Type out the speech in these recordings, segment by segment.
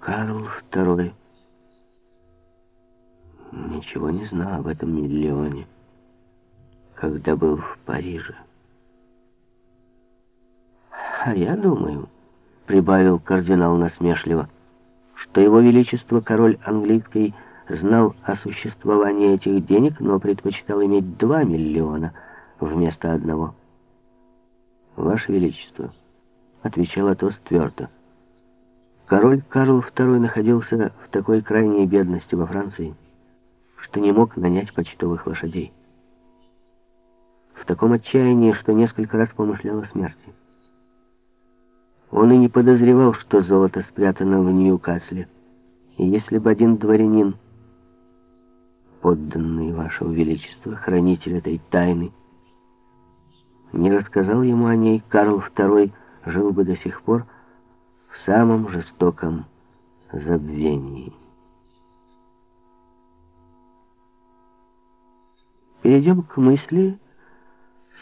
Карл II ничего не знал об этом миллионе, когда был в Париже. А я думаю, прибавил кардинал насмешливо, что его величество король английский знал о существовании этих денег, но предпочитал иметь два миллиона вместо одного. «Ваше Величество», — отвечал Атос твердо, — «король Карл II находился в такой крайней бедности во Франции, что не мог нанять почтовых лошадей. В таком отчаянии, что несколько раз помышлял о смерти. Он и не подозревал, что золото спрятано в Ньюкасле. И если бы один дворянин, подданный вашего величества, хранитель этой тайны, не рассказал ему о ней, Карл II жил бы до сих пор в самом жестоком забвении. Перейдем к мысли,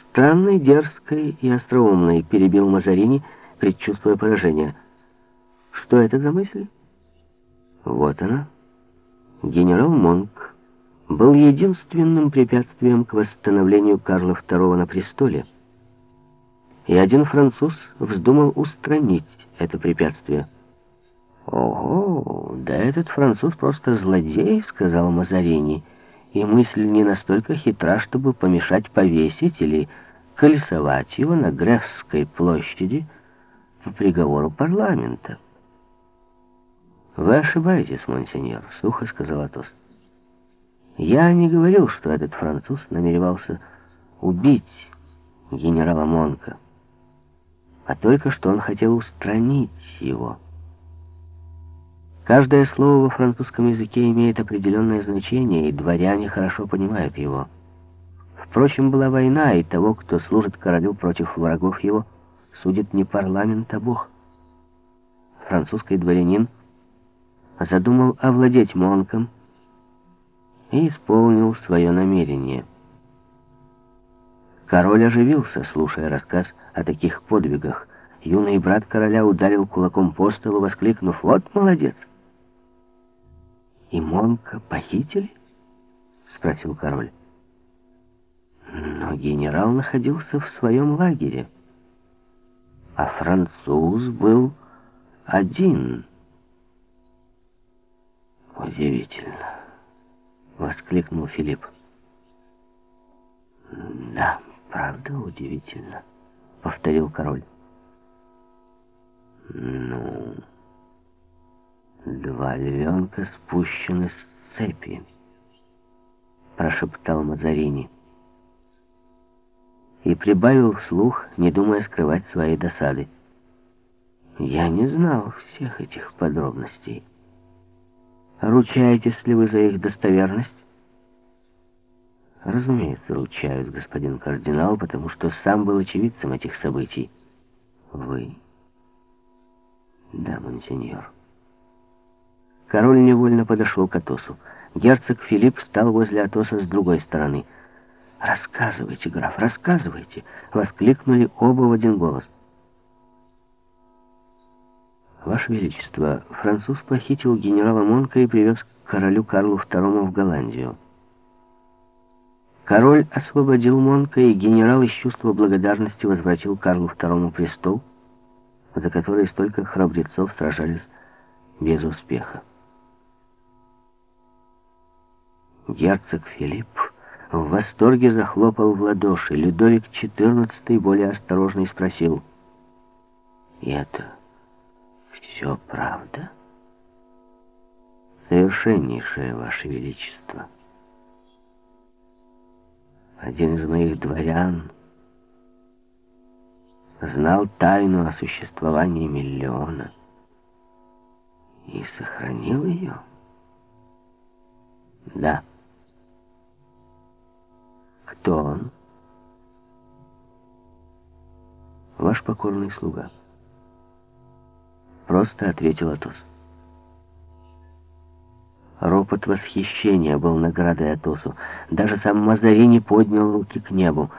странной, дерзкой и остроумной, перебил Мазарини, предчувствуя поражение. Что это за мысль? Вот она. Генерал Монк был единственным препятствием к восстановлению Карла II на престоле. И один француз вздумал устранить это препятствие. «Ого, да этот француз просто злодей», — сказал Мазарини, — и мысль не настолько хитра, чтобы помешать повесить или колесовать его на Грефской площади по приговору парламента. «Вы ошибаетесь, монсеньор», — сухо сказал Атос. «Я не говорил, что этот француз намеревался убить генерала Монка, а только что он хотел устранить его». Каждое слово во французском языке имеет определенное значение, и дворяне хорошо понимают его. Впрочем, была война, и того, кто служит королю против врагов его, судит не парламент, а Бог. Французский дворянин задумал овладеть Монком и исполнил свое намерение. Король оживился, слушая рассказ о таких подвигах. Юный брат короля ударил кулаком по столу, воскликнув «Вот молодец!» «И Монка похитили?» — спросил король. Но генерал находился в своем лагере, а француз был один. «Удивительно!» — воскликнул Филипп. «Да, правда удивительно», — повторил король. «Ну...» «Два львенка спущены с цепи», — прошептал Мазарини. И прибавил вслух, не думая скрывать своей досады. «Я не знал всех этих подробностей. Ручаетесь ли вы за их достоверность?» «Разумеется, ручаюсь, господин кардинал, потому что сам был очевидцем этих событий». «Вы?» «Да, монсеньор». Король невольно подошел к Атосу. Герцог Филипп стал возле Атоса с другой стороны. «Рассказывайте, граф, рассказывайте!» — воскликнули оба в один голос. «Ваше Величество, француз похитил генерала Монка и привез к королю Карлу II в Голландию. Король освободил Монка, и генерал из чувства благодарности возвратил Карлу II престол, за который столько храбрецов сражались без успеха. Герцог Филипп в восторге захлопал в ладоши. Людовик XIV, более осторожный, спросил. «И это все правда?» «Совершеннейшее, Ваше Величество. Один из моих дворян знал тайну о существовании миллиона и сохранил ее?» «Да». Кто он? Ваш покорный слуга. Просто ответил Атос. Ропот восхищения был наградой Атосу. Даже сам Мазарини поднял руки к небу.